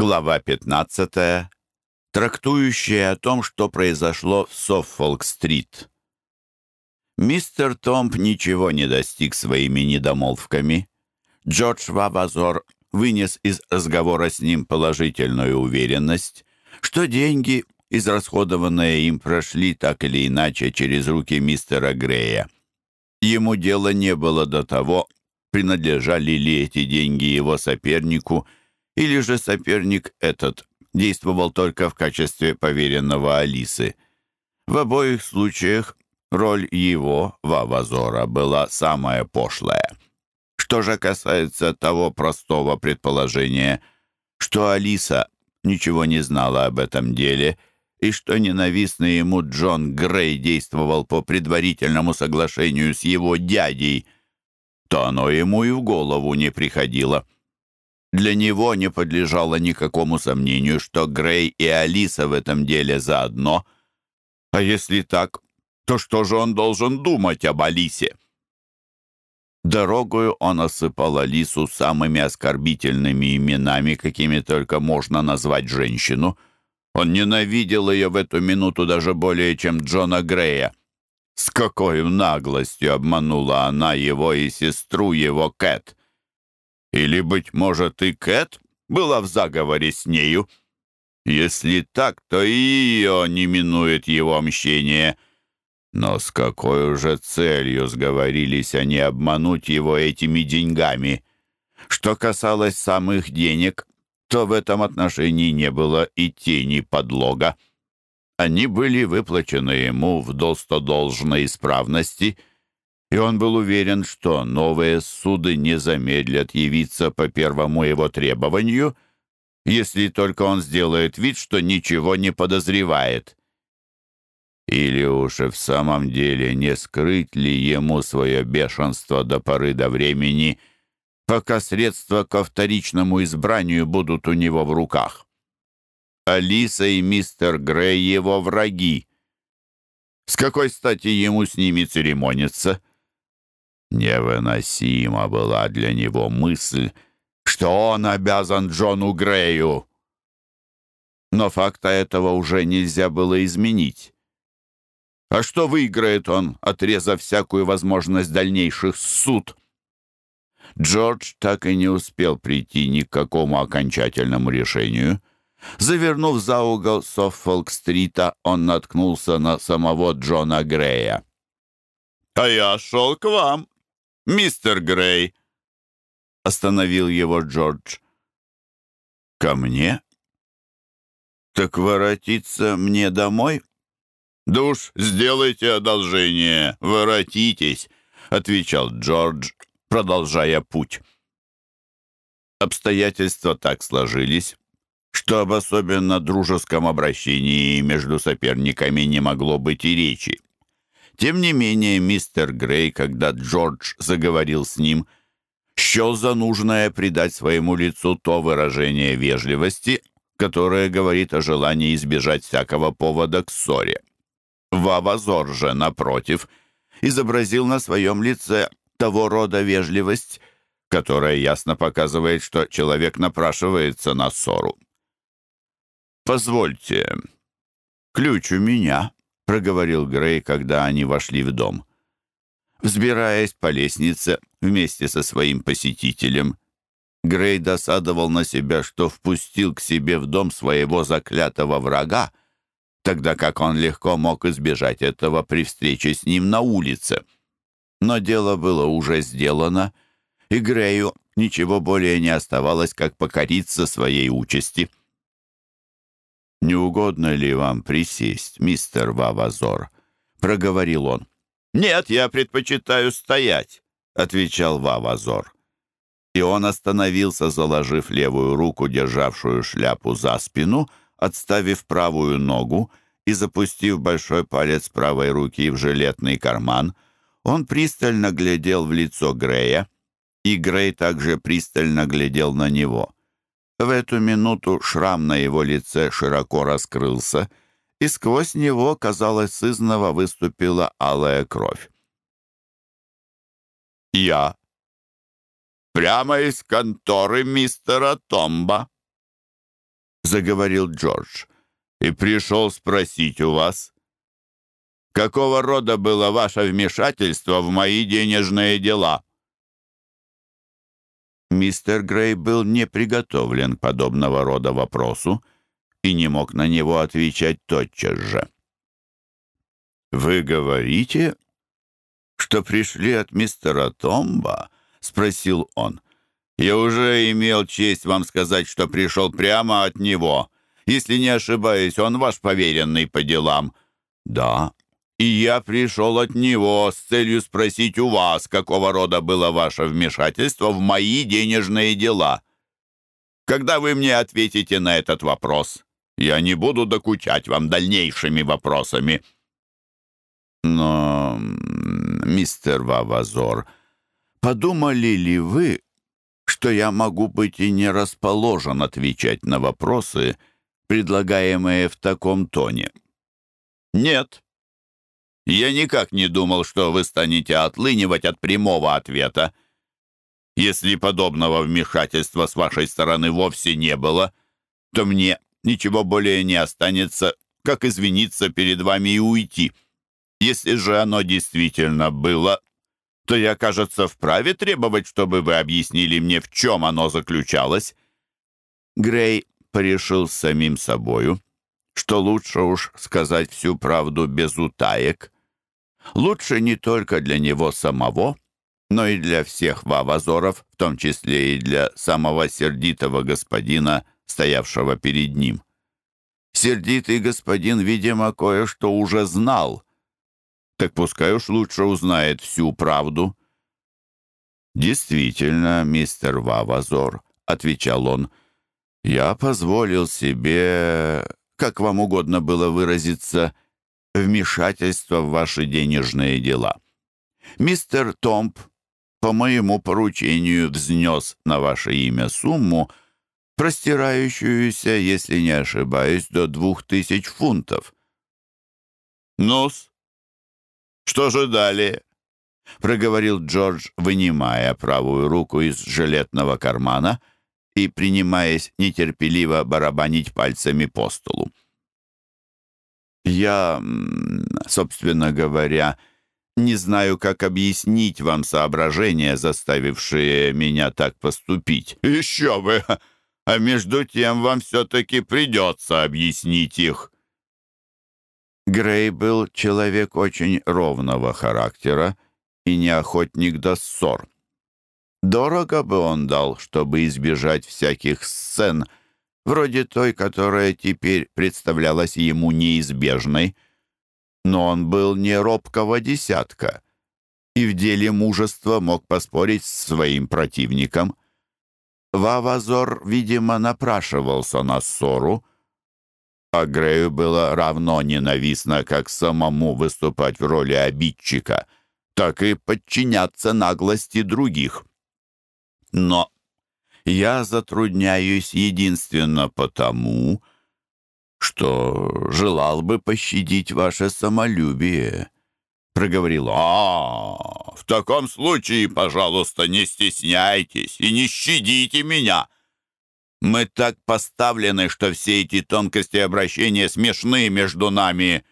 Глава 15. Трактующая о том, что произошло в Соффолк-стрит. Мистер Томп ничего не достиг своими недомолвками. Джордж Вабазор вынес из разговора с ним положительную уверенность, что деньги, израсходованные им, прошли так или иначе через руки мистера Грея. Ему дело не было до того, принадлежали ли эти деньги его сопернику – или же соперник этот действовал только в качестве поверенного Алисы. В обоих случаях роль его, Вавазора, была самая пошлая. Что же касается того простого предположения, что Алиса ничего не знала об этом деле и что ненавистный ему Джон Грей действовал по предварительному соглашению с его дядей, то оно ему и в голову не приходило. Для него не подлежало никакому сомнению, что Грей и Алиса в этом деле заодно. А если так, то что же он должен думать об Алисе? Дорогою он осыпал Алису самыми оскорбительными именами, какими только можно назвать женщину. Он ненавидел ее в эту минуту даже более, чем Джона Грея. С какой наглостью обманула она его и сестру его, Кэт! Или, быть может, и Кэт была в заговоре с нею? Если так, то и ее не минует его мщение. Но с какой же целью сговорились они обмануть его этими деньгами? Что касалось самых денег, то в этом отношении не было и тени подлога. Они были выплачены ему в достодолжной исправности — и Он был уверен, что новые суды не замедлят явиться по первому его требованию, если только он сделает вид, что ничего не подозревает. Или уж и в самом деле не скрыть ли ему свое бешенство до поры до времени, пока средства ко вторичному избранию будут у него в руках? Алиса и мистер Грей его враги. С какой стати ему с ними церемониться? — Невыносима была для него мысль, что он обязан Джону Грею. Но факта этого уже нельзя было изменить. А что выиграет он, отрезав всякую возможность дальнейших суд? Джордж так и не успел прийти ни к какому окончательному решению. «Мистер Грей!» Остановил его Джордж. «Ко мне?» «Так воротиться мне домой?» Душ, сделайте одолжение, воротитесь!» Отвечал Джордж, продолжая путь. Обстоятельства так сложились, что об особенно дружеском обращении между соперниками не могло быть и речи. Тем не менее, мистер Грей, когда Джордж заговорил с ним, счел за нужное придать своему лицу то выражение вежливости, которое говорит о желании избежать всякого повода к ссоре. Вава Зорже, напротив, изобразил на своем лице того рода вежливость, которая ясно показывает, что человек напрашивается на ссору. «Позвольте, ключ у меня», проговорил Грей, когда они вошли в дом. Взбираясь по лестнице вместе со своим посетителем, Грей досадовал на себя, что впустил к себе в дом своего заклятого врага, тогда как он легко мог избежать этого при встрече с ним на улице. Но дело было уже сделано, и Грею ничего более не оставалось, как покориться своей участи — «Не угодно ли вам присесть, мистер Вавазор?» — проговорил он. «Нет, я предпочитаю стоять», — отвечал Вавазор. И он остановился, заложив левую руку, державшую шляпу за спину, отставив правую ногу и запустив большой палец правой руки в жилетный карман. Он пристально глядел в лицо Грея, и Грей также пристально глядел на него. В эту минуту шрам на его лице широко раскрылся, и сквозь него, казалось, сызново выступила алая кровь. «Я прямо из конторы мистера Томба», — заговорил Джордж, — «и пришел спросить у вас, какого рода было ваше вмешательство в мои денежные дела?» Мистер Грей был не приготовлен к подобного рода вопросу и не мог на него отвечать тотчас же. «Вы говорите, что пришли от мистера Томба?» — спросил он. «Я уже имел честь вам сказать, что пришел прямо от него. Если не ошибаюсь, он ваш поверенный по делам». «Да, и я пришел от него с целью спросить у вас, какого рода было ваше Я никак не думал, что вы станете отлынивать от прямого ответа. Если подобного вмешательства с вашей стороны вовсе не было, то мне ничего более не останется, как извиниться перед вами и уйти. Если же оно действительно было, то я, кажется, вправе требовать, чтобы вы объяснили мне, в чем оно заключалось». Грей порешил самим собою, что лучше уж сказать всю правду без утаек — Лучше не только для него самого, но и для всех вавазоров, в том числе и для самого сердитого господина, стоявшего перед ним. Сердитый господин, видимо, кое-что уже знал. Так пускай уж лучше узнает всю правду. «Действительно, мистер Вавазор», — отвечал он, — «я позволил себе, как вам угодно было выразиться, — вмешательство в ваши денежные дела. Мистер Томп по моему поручению взнес на ваше имя сумму, простирающуюся, если не ошибаюсь, до двух тысяч фунтов. Нос. Что же далее? проговорил Джордж, вынимая правую руку из жилетного кармана и принимаясь нетерпеливо барабанить пальцами по столу. Я, собственно говоря, не знаю, как объяснить вам соображения, заставившие меня так поступить. Еще бы! А между тем вам все-таки придется объяснить их. Грей был человек очень ровного характера и не охотник до ссор. Дорого бы он дал, чтобы избежать всяких сцен — вроде той, которая теперь представлялась ему неизбежной, но он был не робкого десятка и в деле мужества мог поспорить с своим противником. Вавазор, видимо, напрашивался на ссору, а Грею было равно ненавистно как самому выступать в роли обидчика, так и подчиняться наглости других. Но я затрудняюсь единственно потому, что желал бы пощадить ваше самолюбие». Проговорил, «А, в таком случае, пожалуйста, не стесняйтесь и не щадите меня. Мы так поставлены, что все эти тонкости обращения смешны между нами.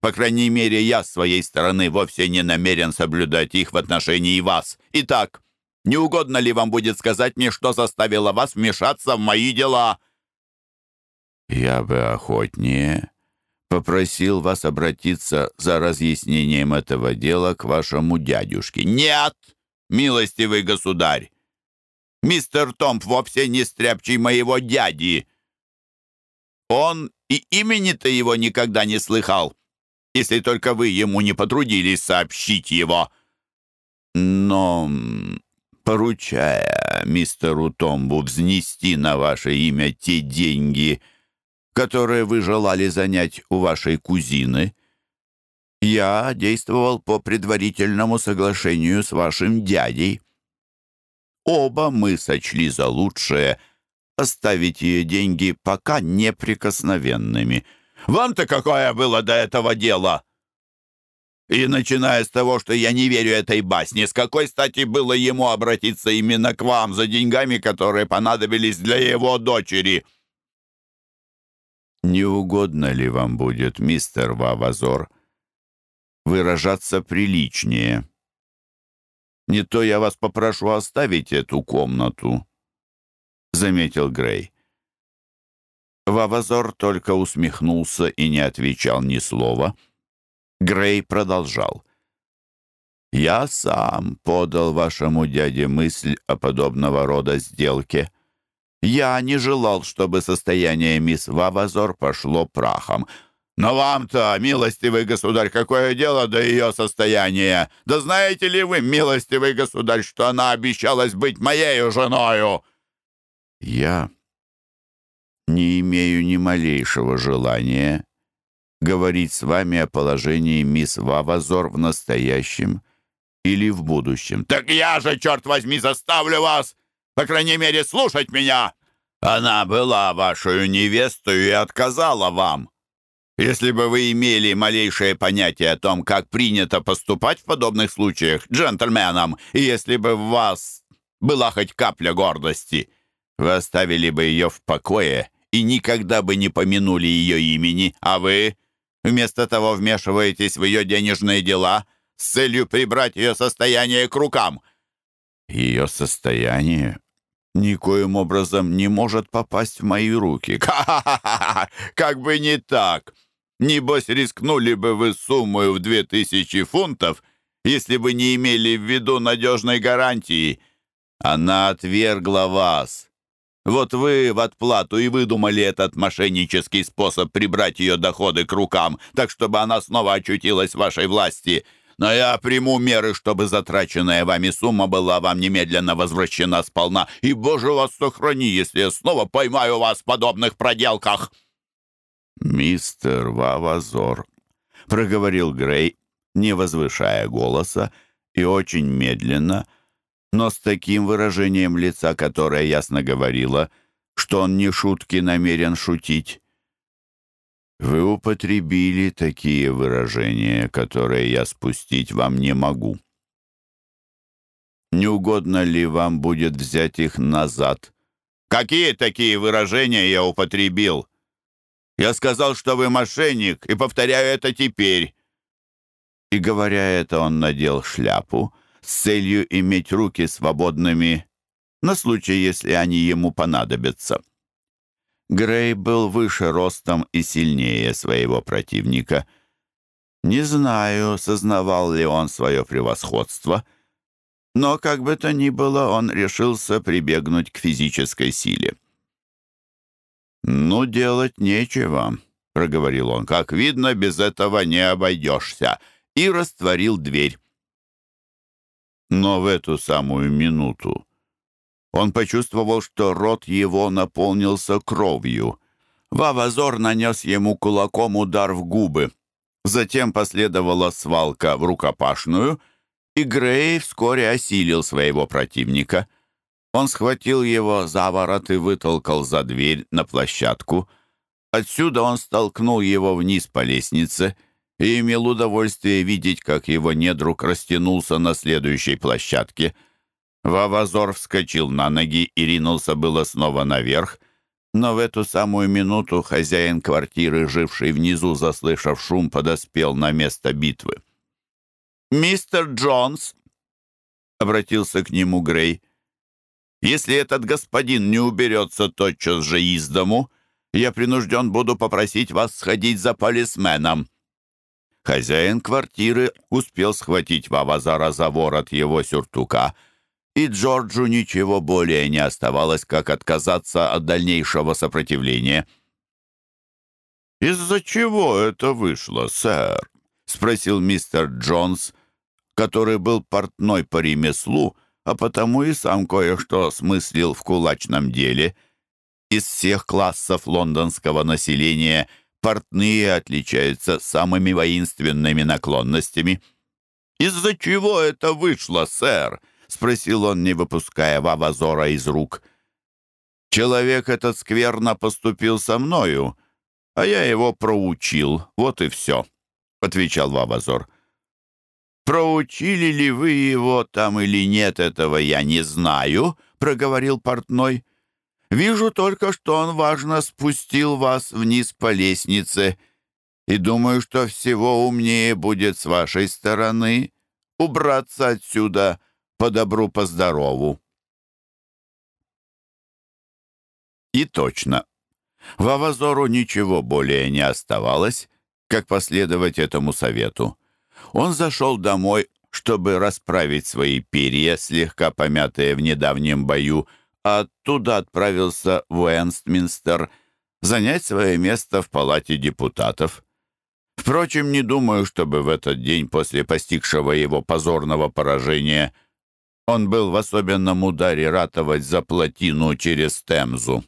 По крайней мере, я с своей стороны вовсе не намерен соблюдать их в отношении вас. Итак, Неугодно ли вам будет сказать мне, что заставило вас вмешаться в мои дела?» «Я бы охотнее попросил вас обратиться за разъяснением этого дела к вашему дядюшке». «Нет, милостивый государь! Мистер Томп вовсе не стряпчий моего дяди. Он и имени-то его никогда не слыхал, если только вы ему не потрудились сообщить его». «Но...» поручая мистеру Томбу взнести на ваше имя те деньги, которые вы желали занять у вашей кузины. Я действовал по предварительному соглашению с вашим дядей. Оба мы сочли за лучшее оставить ее деньги пока неприкосновенными. Вам-то какое было до этого дело? И начиная с того, что я не верю этой басне, с какой стати было ему обратиться именно к вам за деньгами, которые понадобились для его дочери?» «Не угодно ли вам будет, мистер Вавазор, выражаться приличнее? Не то я вас попрошу оставить эту комнату», — заметил Грей. Вавазор только усмехнулся и не отвечал ни слова. Грей продолжал. «Я сам подал вашему дяде мысль о подобного рода сделке. Я не говорить с вами о положении мисс Вавазор в настоящем или в будущем. «Так я же, черт возьми, заставлю вас, по крайней мере, слушать меня! Она была вашей невестой и отказала вам. Если бы вы имели малейшее понятие о том, как принято поступать в подобных случаях джентльменам, и если бы в вас была хоть капля гордости, вы оставили бы ее в покое» и никогда бы не помянули ее имени, а вы Вместо того вмешиваетесь в ее денежные дела с целью прибрать ее состояние к рукам. Ее состояние никоим образом не может попасть в мои руки. Ха-ха-ха! Как бы не так! Небось, рискнули бы вы суммою в две тысячи фунтов, если бы не имели в виду надежной гарантии. Она отвергла вас, вот вы в отплату и выдумали этот мошеннический способ прибрать ее доходы к рукам, так чтобы она снова очутилась в вашей власти. Но я приму меры, чтобы затраченная вами сумма была вам немедленно возвращена сполна. И, Боже, вас сохрани, если я снова поймаю вас в подобных проделках!» «Мистер Вавазор», — проговорил Грей, не возвышая голоса и очень медленно, но с таким выражением лица, которое ясно говорило, что он не шутки намерен шутить. «Вы употребили такие выражения, которые я спустить вам не могу. Не угодно ли вам будет взять их назад?» «Какие такие выражения я употребил?» «Я сказал, что вы мошенник, и повторяю это теперь». И говоря это, он надел шляпу — с целью иметь руки свободными на случай, если они ему понадобятся. Грей был выше ростом и сильнее своего противника. Не знаю, сознавал ли он свое превосходство, но, как бы то ни было, он решился прибегнуть к физической силе. «Ну, делать нечего», — проговорил он. «Как видно, без этого не обойдешься», и растворил дверь. Но в эту самую минуту он почувствовал, что рот его наполнился кровью. Вавазор нанес ему кулаком удар в губы. Затем последовала свалка в рукопашную, и Грей вскоре осилил своего противника. Он схватил его за ворот и вытолкал за дверь на площадку. Отсюда он столкнул его вниз по лестнице — и имел удовольствие видеть, как его недруг растянулся на следующей площадке. Вавазор вскочил на ноги и ринулся было снова наверх, но в эту самую минуту хозяин квартиры, живший внизу, заслышав шум, подоспел на место битвы. «Мистер Джонс!» — обратился к нему Грей. «Если этот господин не уберется тотчас же из дому, я принужден буду попросить вас сходить за полисменом». Хозяин квартиры успел схватить Вавазара за ворот его сюртука, и Джорджу ничего более не оставалось, как отказаться от дальнейшего сопротивления. «Из-за чего это вышло, сэр?» — спросил мистер Джонс, который был портной по ремеслу, а потому и сам кое-что смыслил в кулачном деле. Из всех классов лондонского населения — портные отличаются самыми воинственными наклонностями. «Из-за чего это вышло, сэр?» — спросил он, не выпуская Вавазора из рук. «Человек этот скверно поступил со мною, а я его проучил, вот и все», — отвечал Вавазор. «Проучили ли вы его там или нет, этого я не знаю», — проговорил портной. Вижу только, что он, важно, спустил вас вниз по лестнице. И думаю, что всего умнее будет с вашей стороны убраться отсюда по добру, по здорову. И точно. Вавазору ничего более не оставалось, как последовать этому совету. Он зашел домой, чтобы расправить свои перья, слегка помятые в недавнем бою, оттуда Вуэнстминстер, занять свое место в палате депутатов. Впрочем, не думаю, чтобы в этот день после постигшего его позорного поражения он был в особенном ударе ратовать за плотину через Темзу.